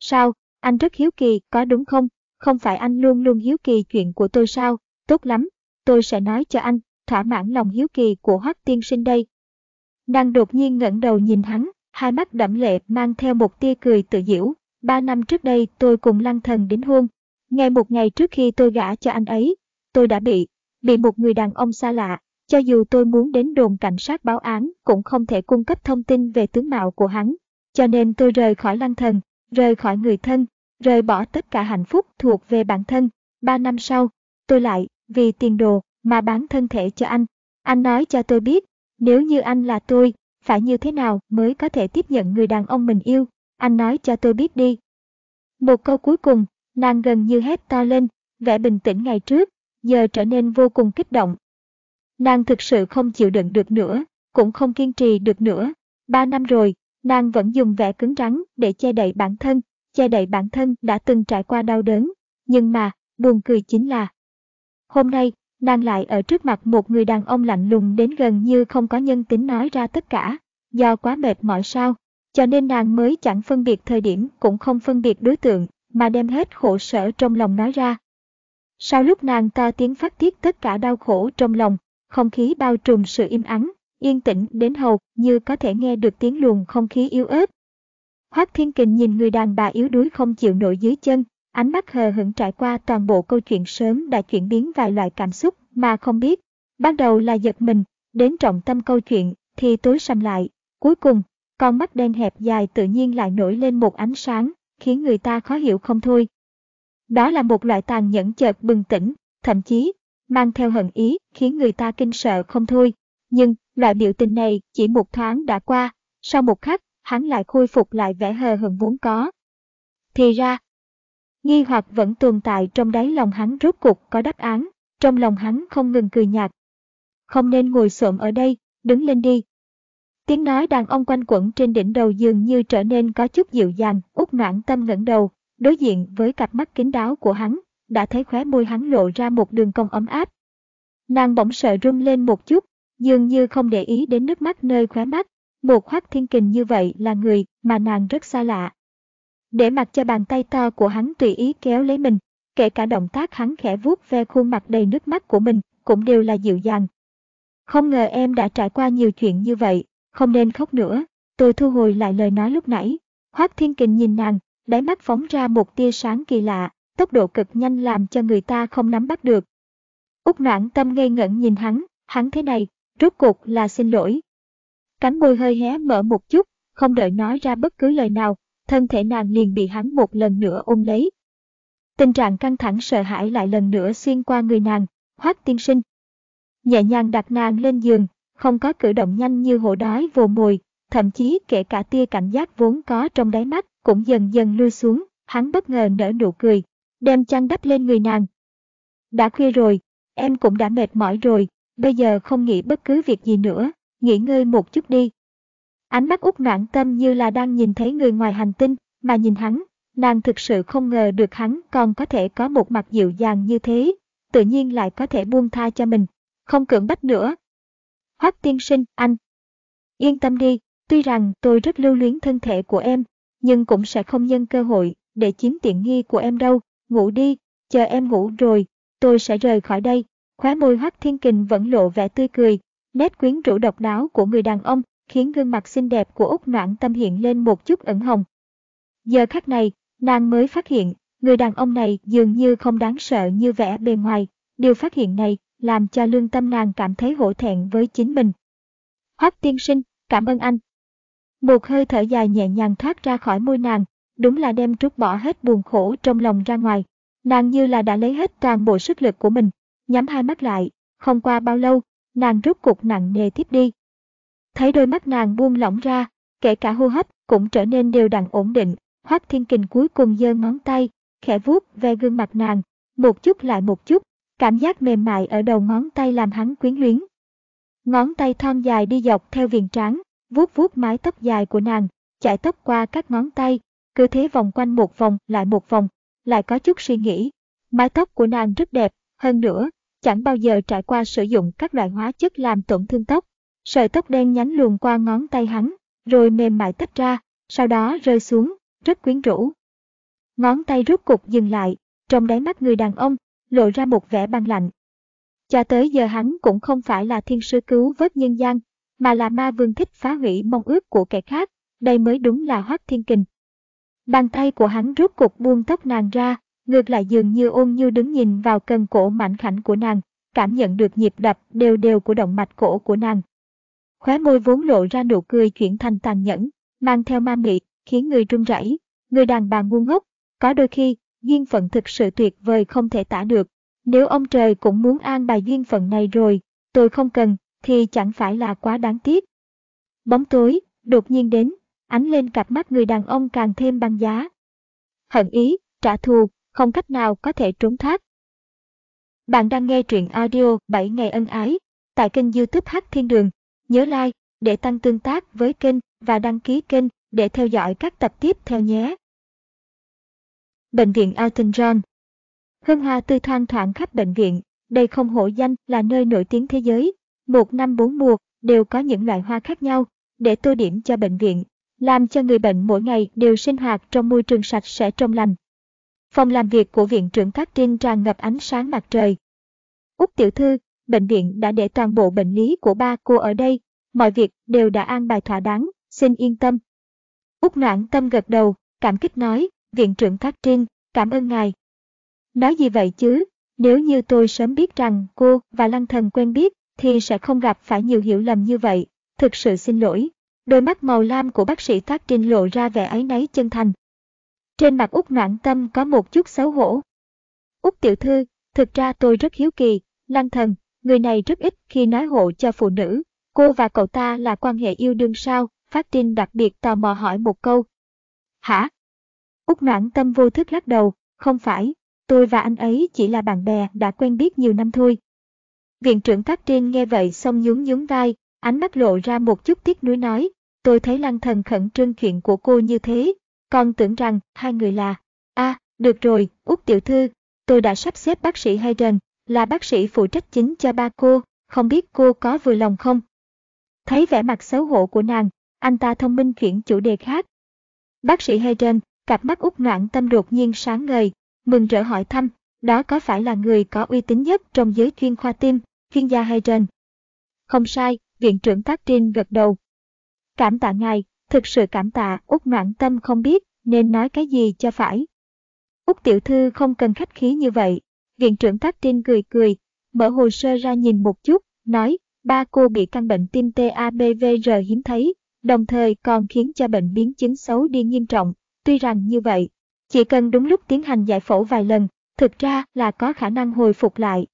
Sao, anh rất hiếu kỳ, có đúng không? Không phải anh luôn luôn hiếu kỳ chuyện của tôi sao? Tốt lắm, tôi sẽ nói cho anh, thỏa mãn lòng hiếu kỳ của Hoác Tiên Sinh đây. Nàng đột nhiên ngẩng đầu nhìn hắn, hai mắt đẫm lệ mang theo một tia cười tự diễu. Ba năm trước đây tôi cùng lăng thần đến hôn. Ngay một ngày trước khi tôi gả cho anh ấy, tôi đã bị, bị một người đàn ông xa lạ. Cho dù tôi muốn đến đồn cảnh sát báo án cũng không thể cung cấp thông tin về tướng mạo của hắn. Cho nên tôi rời khỏi lăng thần, rời khỏi người thân, rời bỏ tất cả hạnh phúc thuộc về bản thân. Ba năm sau, tôi lại, vì tiền đồ, mà bán thân thể cho anh. Anh nói cho tôi biết, nếu như anh là tôi, phải như thế nào mới có thể tiếp nhận người đàn ông mình yêu, anh nói cho tôi biết đi. Một câu cuối cùng, nàng gần như hét to lên, vẻ bình tĩnh ngày trước, giờ trở nên vô cùng kích động. Nàng thực sự không chịu đựng được nữa, cũng không kiên trì được nữa. Ba năm rồi, nàng vẫn dùng vẻ cứng rắn để che đậy bản thân, che đậy bản thân đã từng trải qua đau đớn. Nhưng mà, buồn cười chính là, hôm nay, nàng lại ở trước mặt một người đàn ông lạnh lùng đến gần như không có nhân tính nói ra tất cả, do quá mệt mỏi sao, cho nên nàng mới chẳng phân biệt thời điểm cũng không phân biệt đối tượng, mà đem hết khổ sở trong lòng nói ra. Sau lúc nàng to tiếng phát tiết tất cả đau khổ trong lòng, không khí bao trùm sự im ắng, yên tĩnh đến hầu như có thể nghe được tiếng luồng không khí yếu ớt. Hoác Thiên Kình nhìn người đàn bà yếu đuối không chịu nổi dưới chân, Ánh mắt hờ hững trải qua toàn bộ câu chuyện sớm đã chuyển biến vài loại cảm xúc mà không biết. Ban đầu là giật mình, đến trọng tâm câu chuyện thì tối sầm lại. Cuối cùng, con mắt đen hẹp dài tự nhiên lại nổi lên một ánh sáng, khiến người ta khó hiểu không thôi. Đó là một loại tàn nhẫn chợt bừng tỉnh, thậm chí mang theo hận ý khiến người ta kinh sợ không thôi. Nhưng loại biểu tình này chỉ một thoáng đã qua, sau một khắc hắn lại khôi phục lại vẻ hờ hững vốn có. Thì ra, Nghi hoặc vẫn tồn tại trong đáy lòng hắn rốt cuộc có đáp án, trong lòng hắn không ngừng cười nhạt. Không nên ngồi xổm ở đây, đứng lên đi. Tiếng nói đàn ông quanh quẩn trên đỉnh đầu dường như trở nên có chút dịu dàng, út noãn tâm ngẩng đầu, đối diện với cặp mắt kính đáo của hắn, đã thấy khóe môi hắn lộ ra một đường cong ấm áp. Nàng bỗng sợ run lên một chút, dường như không để ý đến nước mắt nơi khóe mắt, một khoác thiên kình như vậy là người mà nàng rất xa lạ, để mặc cho bàn tay to của hắn tùy ý kéo lấy mình, kể cả động tác hắn khẽ vuốt ve khuôn mặt đầy nước mắt của mình, cũng đều là dịu dàng. Không ngờ em đã trải qua nhiều chuyện như vậy, không nên khóc nữa, tôi thu hồi lại lời nói lúc nãy. Hoác Thiên Kình nhìn nàng, đáy mắt phóng ra một tia sáng kỳ lạ, tốc độ cực nhanh làm cho người ta không nắm bắt được. Úc noãn tâm ngây ngẩn nhìn hắn, hắn thế này, rốt cuộc là xin lỗi. Cánh môi hơi hé mở một chút, không đợi nói ra bất cứ lời nào, thân thể nàng liền bị hắn một lần nữa ôm lấy. Tình trạng căng thẳng sợ hãi lại lần nữa xuyên qua người nàng, hoác tiên sinh. Nhẹ nhàng đặt nàng lên giường, không có cử động nhanh như hổ đói vồ mồi, thậm chí kể cả tia cảnh giác vốn có trong đáy mắt cũng dần dần lui xuống, hắn bất ngờ nở nụ cười, đem chăn đắp lên người nàng. Đã khuya rồi, em cũng đã mệt mỏi rồi, bây giờ không nghĩ bất cứ việc gì nữa, nghỉ ngơi một chút đi. Ánh mắt út noãn tâm như là đang nhìn thấy người ngoài hành tinh, mà nhìn hắn, nàng thực sự không ngờ được hắn còn có thể có một mặt dịu dàng như thế, tự nhiên lại có thể buông tha cho mình, không cưỡng bách nữa. Hắc tiên sinh, anh. Yên tâm đi, tuy rằng tôi rất lưu luyến thân thể của em, nhưng cũng sẽ không nhân cơ hội để chiếm tiện nghi của em đâu, ngủ đi, chờ em ngủ rồi, tôi sẽ rời khỏi đây. Khóe môi Hắc Thiên Kình vẫn lộ vẻ tươi cười, nét quyến rũ độc đáo của người đàn ông khiến gương mặt xinh đẹp của Úc Noãn Tâm hiện lên một chút ẩn hồng. Giờ khắc này, nàng mới phát hiện, người đàn ông này dường như không đáng sợ như vẻ bề ngoài. Điều phát hiện này làm cho lương tâm nàng cảm thấy hổ thẹn với chính mình. Hoắc tiên sinh, cảm ơn anh. Một hơi thở dài nhẹ nhàng thoát ra khỏi môi nàng, đúng là đem trút bỏ hết buồn khổ trong lòng ra ngoài. Nàng như là đã lấy hết toàn bộ sức lực của mình, nhắm hai mắt lại, không qua bao lâu, nàng rút cục nặng nề tiếp đi. Thấy đôi mắt nàng buông lỏng ra, kể cả hô hấp cũng trở nên đều đặn ổn định, Hoắc Thiên Kình cuối cùng giơ ngón tay, khẽ vuốt ve gương mặt nàng, một chút lại một chút, cảm giác mềm mại ở đầu ngón tay làm hắn quyến luyến. Ngón tay thon dài đi dọc theo viền trán, vuốt vuốt mái tóc dài của nàng, chạy tóc qua các ngón tay, cứ thế vòng quanh một vòng lại một vòng, lại có chút suy nghĩ. Mái tóc của nàng rất đẹp, hơn nữa, chẳng bao giờ trải qua sử dụng các loại hóa chất làm tổn thương tóc. Sợi tóc đen nhánh luồn qua ngón tay hắn, rồi mềm mại tách ra, sau đó rơi xuống, rất quyến rũ. Ngón tay rút cục dừng lại, trong đáy mắt người đàn ông, lộ ra một vẻ băng lạnh. Cho tới giờ hắn cũng không phải là thiên sư cứu vớt nhân gian, mà là ma vương thích phá hủy mong ước của kẻ khác, đây mới đúng là hoác thiên kình. Bàn tay của hắn rút cục buông tóc nàng ra, ngược lại dường như ôn như đứng nhìn vào cần cổ mảnh khảnh của nàng, cảm nhận được nhịp đập đều đều của động mạch cổ của nàng. Khóe môi vốn lộ ra nụ cười chuyển thành tàn nhẫn, mang theo ma mị, khiến người run rẩy. Người đàn bà ngu ngốc, có đôi khi, duyên phận thực sự tuyệt vời không thể tả được. Nếu ông trời cũng muốn an bài duyên phận này rồi, tôi không cần, thì chẳng phải là quá đáng tiếc. Bóng tối, đột nhiên đến, ánh lên cặp mắt người đàn ông càng thêm băng giá. Hận ý, trả thù, không cách nào có thể trốn thoát. Bạn đang nghe truyện audio 7 ngày ân ái tại kênh youtube Hát Thiên Đường. Nhớ like để tăng tương tác với kênh và đăng ký kênh để theo dõi các tập tiếp theo nhé. Bệnh viện Elton John Hương hoa tươi thoang thoảng khắp bệnh viện, đây không hổ danh là nơi nổi tiếng thế giới. Một năm bốn mùa đều có những loại hoa khác nhau để tô điểm cho bệnh viện, làm cho người bệnh mỗi ngày đều sinh hoạt trong môi trường sạch sẽ trong lành. Phòng làm việc của viện trưởng Cát Trinh tràn ngập ánh sáng mặt trời. Úc tiểu thư, bệnh viện đã để toàn bộ bệnh lý của ba cô ở đây, mọi việc đều đã an bài thỏa đáng, xin yên tâm. Úc noãn tâm gật đầu, cảm kích nói, viện trưởng Thác Trinh, cảm ơn ngài. Nói gì vậy chứ, nếu như tôi sớm biết rằng cô và Lăng Thần quen biết, thì sẽ không gặp phải nhiều hiểu lầm như vậy, thực sự xin lỗi. Đôi mắt màu lam của bác sĩ Thác Trinh lộ ra vẻ áy náy chân thành. Trên mặt Úc noãn tâm có một chút xấu hổ. Úc tiểu thư, thực ra tôi rất hiếu kỳ, Lăng Thần, người này rất ít khi nói hộ cho phụ nữ. Cô và cậu ta là quan hệ yêu đương sao? Phát Trinh đặc biệt tò mò hỏi một câu. Hả? Úc noãn tâm vô thức lắc đầu, không phải, tôi và anh ấy chỉ là bạn bè đã quen biết nhiều năm thôi. Viện trưởng Thác Triên nghe vậy xong nhún nhún vai, ánh mắt lộ ra một chút tiếc nuối nói, tôi thấy lăng thần khẩn trương chuyện của cô như thế, còn tưởng rằng hai người là, a à, được rồi, Úc tiểu thư, tôi đã sắp xếp bác sĩ Hayden, là bác sĩ phụ trách chính cho ba cô, không biết cô có vừa lòng không? Thấy vẻ mặt xấu hổ của nàng, anh ta thông minh chuyển chủ đề khác. Bác sĩ Hayden, cặp mắt út noạn tâm đột nhiên sáng ngời, mừng rỡ hỏi thăm, đó có phải là người có uy tín nhất trong giới chuyên khoa tim, chuyên gia Hayden? Không sai, viện trưởng Tác Trinh gật đầu. Cảm tạ ngài, thực sự cảm tạ, út noạn tâm không biết nên nói cái gì cho phải. Út tiểu thư không cần khách khí như vậy, viện trưởng Tác Trinh cười cười, mở hồ sơ ra nhìn một chút, nói, ba cô bị căn bệnh tim TABVR hiếm thấy, đồng thời còn khiến cho bệnh biến chứng xấu đi nghiêm trọng. Tuy rằng như vậy, chỉ cần đúng lúc tiến hành giải phẫu vài lần, thực ra là có khả năng hồi phục lại.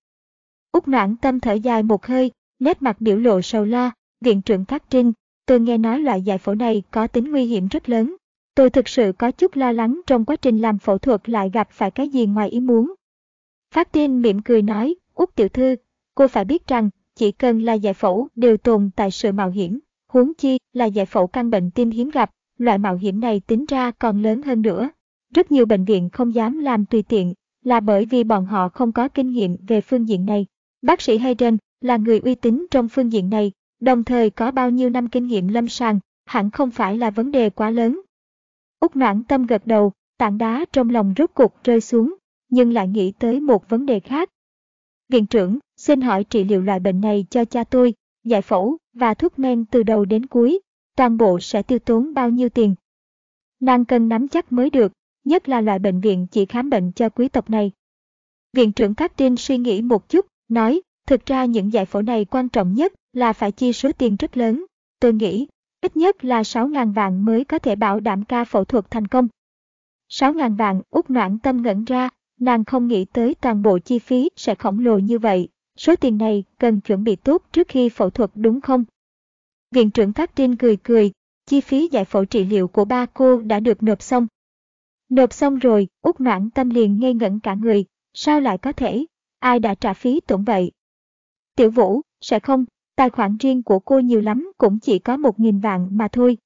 Úc noãn tâm thở dài một hơi, nét mặt biểu lộ sầu lo, viện trưởng Thác Trinh, tôi nghe nói loại giải phẫu này có tính nguy hiểm rất lớn. Tôi thực sự có chút lo lắng trong quá trình làm phẫu thuật lại gặp phải cái gì ngoài ý muốn. Phát Trinh mỉm cười nói, Úc tiểu thư, cô phải biết rằng, chỉ cần là giải phẫu đều tồn tại sự mạo hiểm, huống chi là giải phẫu căn bệnh tim hiếm gặp, loại mạo hiểm này tính ra còn lớn hơn nữa. Rất nhiều bệnh viện không dám làm tùy tiện, là bởi vì bọn họ không có kinh nghiệm về phương diện này. Bác sĩ Hayden là người uy tín trong phương diện này, đồng thời có bao nhiêu năm kinh nghiệm lâm sàng, hẳn không phải là vấn đề quá lớn. Úc noãn tâm gật đầu, tảng đá trong lòng rốt cục rơi xuống, nhưng lại nghĩ tới một vấn đề khác. Viện trưởng, xin hỏi trị liệu loại bệnh này cho cha tôi, giải phẫu và thuốc men từ đầu đến cuối, toàn bộ sẽ tiêu tốn bao nhiêu tiền? Nàng cần nắm chắc mới được, nhất là loại bệnh viện chỉ khám bệnh cho quý tộc này. Viện trưởng Cát Trinh suy nghĩ một chút, nói, thực ra những giải phẫu này quan trọng nhất là phải chi số tiền rất lớn. Tôi nghĩ, ít nhất là 6.000 vạn mới có thể bảo đảm ca phẫu thuật thành công. 6.000 vạn út noãn tâm ngẩn ra, nàng không nghĩ tới toàn bộ chi phí sẽ khổng lồ như vậy. Số tiền này cần chuẩn bị tốt trước khi phẫu thuật đúng không? Viện trưởng Phát Trinh cười cười, chi phí giải phẫu trị liệu của ba cô đã được nộp xong. Nộp xong rồi, út noãn tâm liền ngây ngẩn cả người, sao lại có thể, ai đã trả phí tổn vậy? Tiểu Vũ, sẽ không, tài khoản riêng của cô nhiều lắm cũng chỉ có một nghìn vạn mà thôi.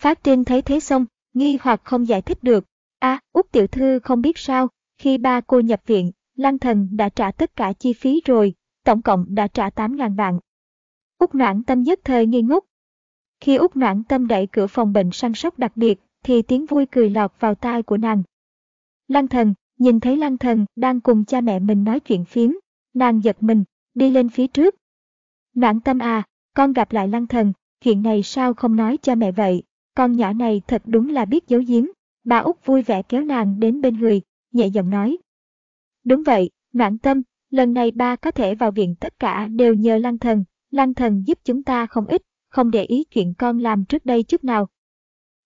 Phát Trinh thấy thế xong, nghi hoặc không giải thích được. à, Út tiểu thư không biết sao, khi ba cô nhập viện, Lăng Thần đã trả tất cả chi phí rồi, tổng cộng đã trả 8.000 vạn. Út noãn tâm nhất thời nghi ngốc. Khi Út noãn tâm đẩy cửa phòng bệnh săn sóc đặc biệt, thì tiếng vui cười lọt vào tai của nàng. Lăng thần, nhìn thấy lăng thần đang cùng cha mẹ mình nói chuyện phiếm, nàng giật mình, đi lên phía trước. Noãn tâm à, con gặp lại lăng thần, chuyện này sao không nói cho mẹ vậy, con nhỏ này thật đúng là biết giấu giếm. Bà út vui vẻ kéo nàng đến bên người, nhẹ giọng nói. Đúng vậy, noãn tâm, lần này ba có thể vào viện tất cả đều nhờ lăng thần, lăng thần giúp chúng ta không ít, không để ý chuyện con làm trước đây chút nào.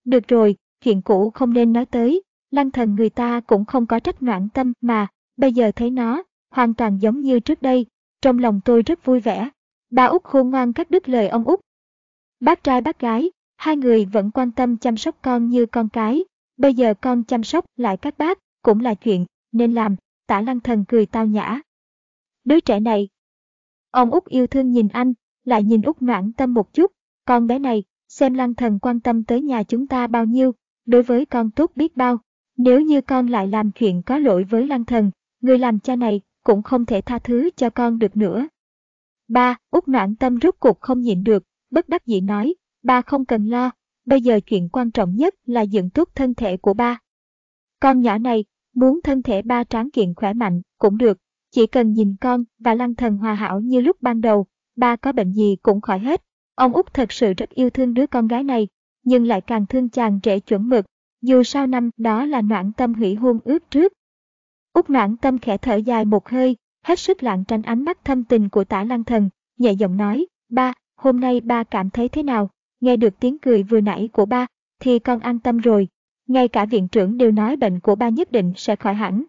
Được rồi, chuyện cũ không nên nói tới, lăng thần người ta cũng không có trách noãn tâm mà, bây giờ thấy nó, hoàn toàn giống như trước đây, trong lòng tôi rất vui vẻ. Bà Út khôn ngoan cắt đứt lời ông Út. Bác trai bác gái, hai người vẫn quan tâm chăm sóc con như con cái, bây giờ con chăm sóc lại các bác, cũng là chuyện, nên làm, tả lăng thần cười tao nhã. Đứa trẻ này. Ông Út yêu thương nhìn anh, lại nhìn Út noãn tâm một chút, con bé này, xem lăng thần quan tâm tới nhà chúng ta bao nhiêu, đối với con tốt biết bao. Nếu như con lại làm chuyện có lỗi với lăng thần, người làm cha này cũng không thể tha thứ cho con được nữa. Ba, út noãn tâm rút cuộc không nhịn được, bất đắc dĩ nói, ba không cần lo, bây giờ chuyện quan trọng nhất là dựng tốt thân thể của ba. Con nhỏ này, muốn thân thể ba tráng kiện khỏe mạnh, cũng được, chỉ cần nhìn con và lăng thần hòa hảo như lúc ban đầu, ba có bệnh gì cũng khỏi hết. Ông Út thật sự rất yêu thương đứa con gái này, nhưng lại càng thương chàng trẻ chuẩn mực, dù sao năm đó là noãn tâm hủy hôn ước trước. Út noãn tâm khẽ thở dài một hơi, hết sức lạng tranh ánh mắt thâm tình của tả lăng thần, nhẹ giọng nói, ba, hôm nay ba cảm thấy thế nào, nghe được tiếng cười vừa nãy của ba, thì con an tâm rồi, ngay cả viện trưởng đều nói bệnh của ba nhất định sẽ khỏi hẳn.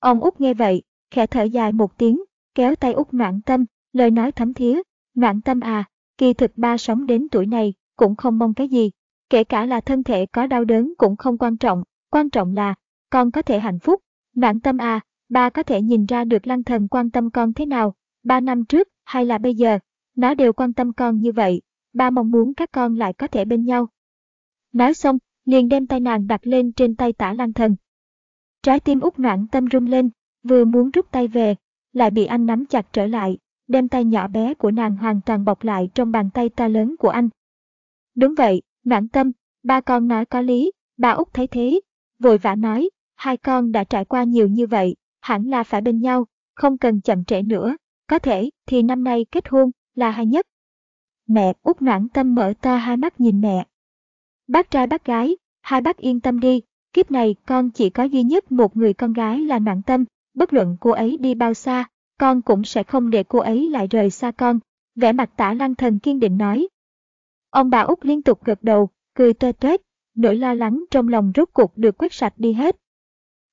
Ông Út nghe vậy, khẽ thở dài một tiếng, kéo tay Út noãn tâm, lời nói thấm thía, noãn tâm à, kỳ thực ba sống đến tuổi này, cũng không mong cái gì, kể cả là thân thể có đau đớn cũng không quan trọng, quan trọng là con có thể hạnh phúc. Noãn tâm à, ba có thể nhìn ra được lăng thần quan tâm con thế nào, ba năm trước hay là bây giờ, nó đều quan tâm con như vậy, ba mong muốn các con lại có thể bên nhau. Nói xong, liền đem tay nàng đặt lên trên tay tả lăng thần. Trái tim út noãn tâm rung lên, vừa muốn rút tay về, lại bị anh nắm chặt trở lại, đem tay nhỏ bé của nàng hoàn toàn bọc lại trong bàn tay to lớn của anh. Đúng vậy, noãn tâm, ba con nói có lý, ba út thấy thế, vội vã nói, hai con đã trải qua nhiều như vậy, hẳn là phải bên nhau, không cần chậm trễ nữa, có thể thì năm nay kết hôn là hay nhất. Mẹ út noãn tâm mở to hai mắt nhìn mẹ. Bác trai bác gái, hai bác yên tâm đi, kiếp này con chỉ có duy nhất một người con gái là noãn tâm, bất luận cô ấy đi bao xa, con cũng sẽ không để cô ấy lại rời xa con. Vẻ mặt tả lăng thần kiên định nói. Ông bà út liên tục gật đầu, cười tuê tuét, nỗi lo lắng trong lòng rốt cuộc được quét sạch đi hết.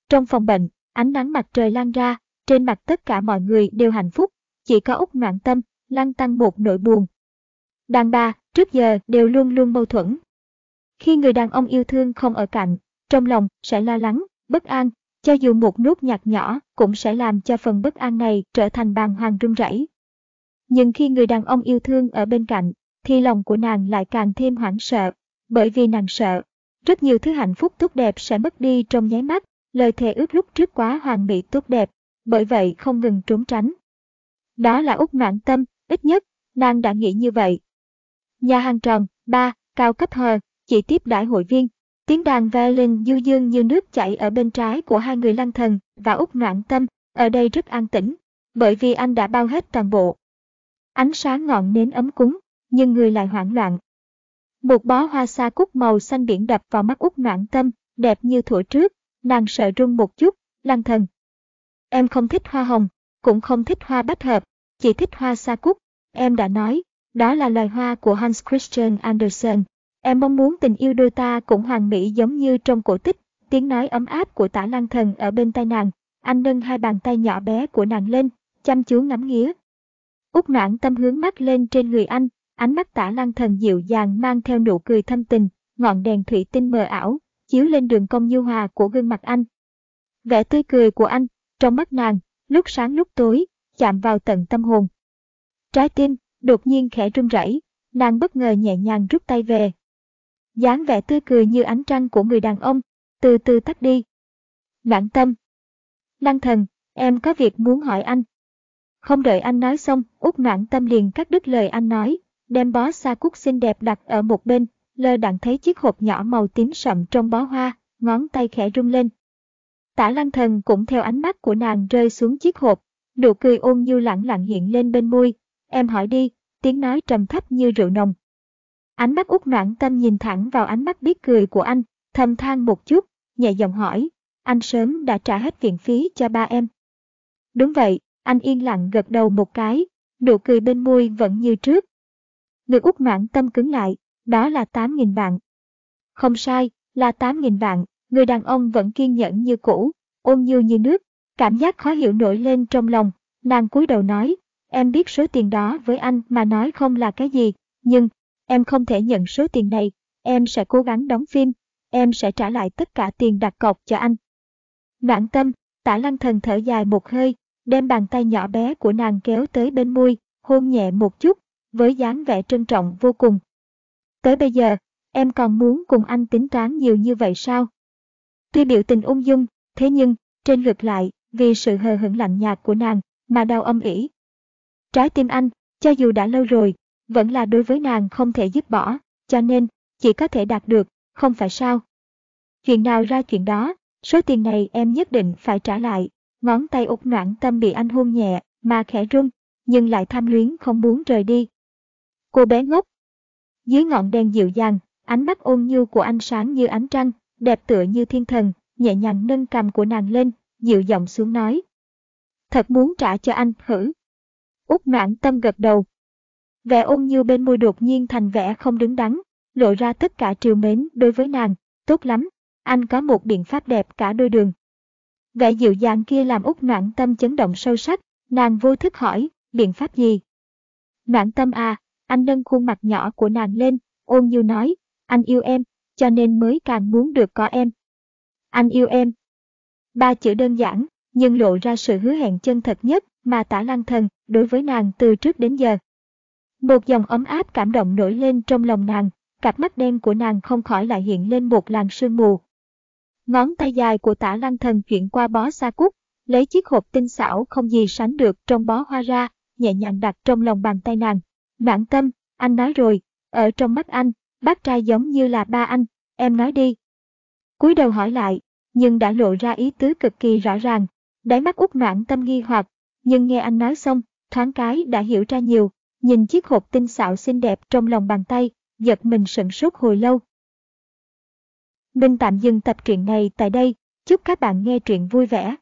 Trong phòng bệnh, ánh nắng mặt trời lan ra, trên mặt tất cả mọi người đều hạnh phúc, chỉ có Úc ngoạn Tâm, lăn tăng một nỗi buồn. Đàn bà, trước giờ đều luôn luôn mâu thuẫn. Khi người đàn ông yêu thương không ở cạnh, trong lòng sẽ lo lắng, bất an, cho dù một nốt nhạc nhỏ cũng sẽ làm cho phần bất an này trở thành bàng hoàng run rẩy. Nhưng khi người đàn ông yêu thương ở bên cạnh, thì lòng của nàng lại càng thêm hoảng sợ, bởi vì nàng sợ. Rất nhiều thứ hạnh phúc tốt đẹp sẽ mất đi trong nháy mắt, lời thề ước lúc trước quá hoàn mỹ tốt đẹp, bởi vậy không ngừng trốn tránh. Đó là út noạn tâm, ít nhất, nàng đã nghĩ như vậy. Nhà hàng tròn, ba, cao cấp hờ, chỉ tiếp đại hội viên. Tiếng đàn violin du dương như nước chảy ở bên trái của hai người lăng thần và út noạn tâm, ở đây rất an tĩnh, bởi vì anh đã bao hết toàn bộ. Ánh sáng ngọn nến ấm cúng, nhưng người lại hoảng loạn. Một bó hoa sa cúc màu xanh biển đập vào mắt út noạn tâm, đẹp như thuở trước, nàng sợ run một chút, lăng thần. Em không thích hoa hồng, cũng không thích hoa bách hợp, chỉ thích hoa sa cúc. Em đã nói, đó là loài hoa của Hans Christian Andersen. Em mong muốn tình yêu đôi ta cũng hoàn mỹ giống như trong cổ tích. Tiếng nói ấm áp của tả lăng thần ở bên tai nàng. Anh nâng hai bàn tay nhỏ bé của nàng lên, chăm chú ngắm nghía. Úc noãn tâm hướng mắt lên trên người anh, ánh mắt tả lăng thần dịu dàng mang theo nụ cười thâm tình, ngọn đèn thủy tinh mờ ảo, chiếu lên đường cong nhu hòa của gương mặt anh. Vẻ tươi cười của anh, trong mắt nàng, lúc sáng lúc tối, chạm vào tận tâm hồn. Trái tim, đột nhiên khẽ run rẩy, nàng bất ngờ nhẹ nhàng rút tay về dáng vẻ tươi cười như ánh trăng của người đàn ông, từ từ tắt đi. Lãng tâm. Lăng thần, em có việc muốn hỏi anh. Không đợi anh nói xong, út noãn tâm liền cắt đứt lời anh nói, đem bó sa cúc xinh đẹp đặt ở một bên, lơ đặng thấy chiếc hộp nhỏ màu tím sậm trong bó hoa, ngón tay khẽ rung lên. Tả lăng thần cũng theo ánh mắt của nàng rơi xuống chiếc hộp, nụ cười ôn nhu lẳng lặng hiện lên bên môi. Em hỏi đi, tiếng nói trầm thấp như rượu nồng. Ánh mắt út noãn tâm nhìn thẳng vào ánh mắt biết cười của anh, thầm than một chút, nhẹ giọng hỏi, anh sớm đã trả hết viện phí cho ba em. Đúng vậy, anh yên lặng gật đầu một cái, nụ cười bên môi vẫn như trước. Người út noãn tâm cứng lại, đó là 8.000 vạn. Không sai, là 8.000 vạn, người đàn ông vẫn kiên nhẫn như cũ, ôn nhu như nước, cảm giác khó hiểu nổi lên trong lòng, nàng cúi đầu nói, em biết số tiền đó với anh mà nói không là cái gì, nhưng, em không thể nhận số tiền này, em sẽ cố gắng đóng phim, em sẽ trả lại tất cả tiền đặt cọc cho anh. Noãn tâm, tả lăng thần thở dài một hơi, đem bàn tay nhỏ bé của nàng kéo tới bên môi, hôn nhẹ một chút, với dáng vẻ trân trọng vô cùng. Tới bây giờ, em còn muốn cùng anh tính toán nhiều như vậy sao? Tuy biểu tình ung dung, thế nhưng, trên ngược lại, vì sự hờ hững lạnh nhạt của nàng, mà đau âm ỉ. Trái tim anh, cho dù đã lâu rồi, vẫn là đối với nàng không thể dứt bỏ, cho nên, chỉ có thể đạt được, không phải sao? Chuyện nào ra chuyện đó, số tiền này em nhất định phải trả lại. Ngón tay út noãn tâm bị anh hôn nhẹ, mà khẽ run, nhưng lại tham luyến không muốn rời đi. Cô bé ngốc. Dưới ngọn đèn dịu dàng, ánh mắt ôn nhu của anh sáng như ánh trăng, đẹp tựa như thiên thần, nhẹ nhàng nâng cầm của nàng lên, dịu giọng xuống nói. Thật muốn trả cho anh, hử. Út noãn tâm gật đầu. Vẻ ôn nhu bên môi đột nhiên thành vẻ không đứng đắn, lộ ra tất cả triều mến đối với nàng, tốt lắm, anh có một biện pháp đẹp cả đôi đường. Vẻ dịu dàng kia làm út noạn tâm chấn động sâu sắc, nàng vô thức hỏi, biện pháp gì? Noạn tâm à, anh nâng khuôn mặt nhỏ của nàng lên, ôn nhu nói, anh yêu em, cho nên mới càng muốn được có em. Anh yêu em. Ba chữ đơn giản, nhưng lộ ra sự hứa hẹn chân thật nhất mà tả lăng thần đối với nàng từ trước đến giờ. Một dòng ấm áp cảm động nổi lên trong lòng nàng, cặp mắt đen của nàng không khỏi lại hiện lên một làn sương mù. Ngón tay dài của tả lăng thần chuyển qua bó sa cúc, lấy chiếc hộp tinh xảo không gì sánh được trong bó hoa ra, nhẹ nhàng đặt trong lòng bàn tay nàng. Mãn tâm, anh nói rồi, ở trong mắt anh, bác trai giống như là ba anh, em nói đi. cúi đầu hỏi lại, nhưng đã lộ ra ý tứ cực kỳ rõ ràng. Đáy mắt út mãn tâm nghi hoặc, nhưng nghe anh nói xong, thoáng cái đã hiểu ra nhiều, nhìn chiếc hộp tinh xảo xinh đẹp trong lòng bàn tay, giật mình sửng sốt hồi lâu. Mình tạm dừng tập truyện này tại đây, chúc các bạn nghe truyện vui vẻ.